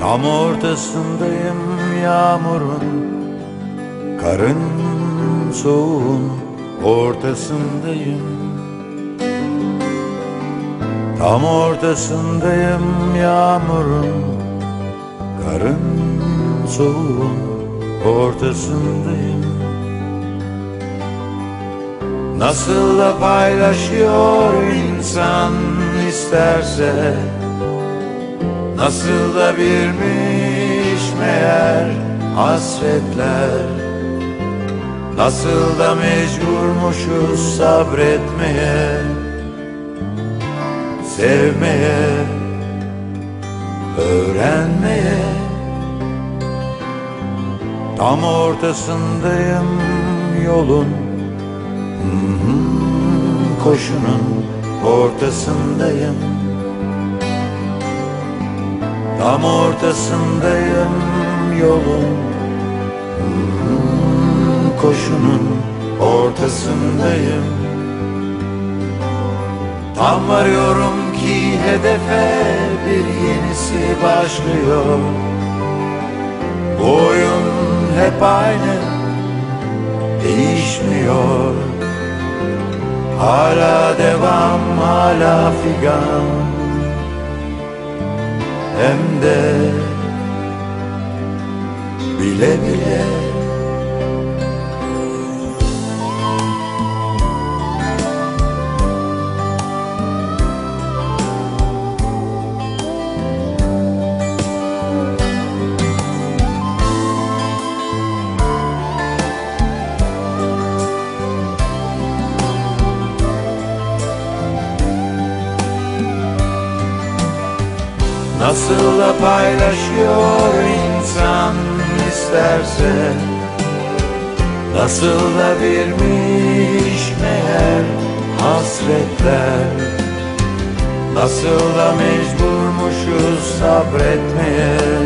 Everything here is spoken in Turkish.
Tam ortasındayım yağmurun Karın soğuğun ortasındayım. Tam ortasındayım yağmurun Karın soğuğun ortasındayım. Nasıl da paylaşıyor insan isterse Nasıl da birmiş meğer hasretler. Nasıl da mecburmuşuz sabretmeye Sevmeye Öğrenmeye. Tam ortasındayım yolun Koşunun ortasındayım Tam ortasındayım yolun Koşunun ortasındayım. Tam varıyorum ki hedefe bir yenisi başlıyor. Bu oyun hep aynı değişmiyor. Hala devam hala figan Hem de bile bile Nasıl da paylaşıyor insan isterse Nasıl da birmiş meğer hasretler. Nasıl da mecburmuşuz sabretmeye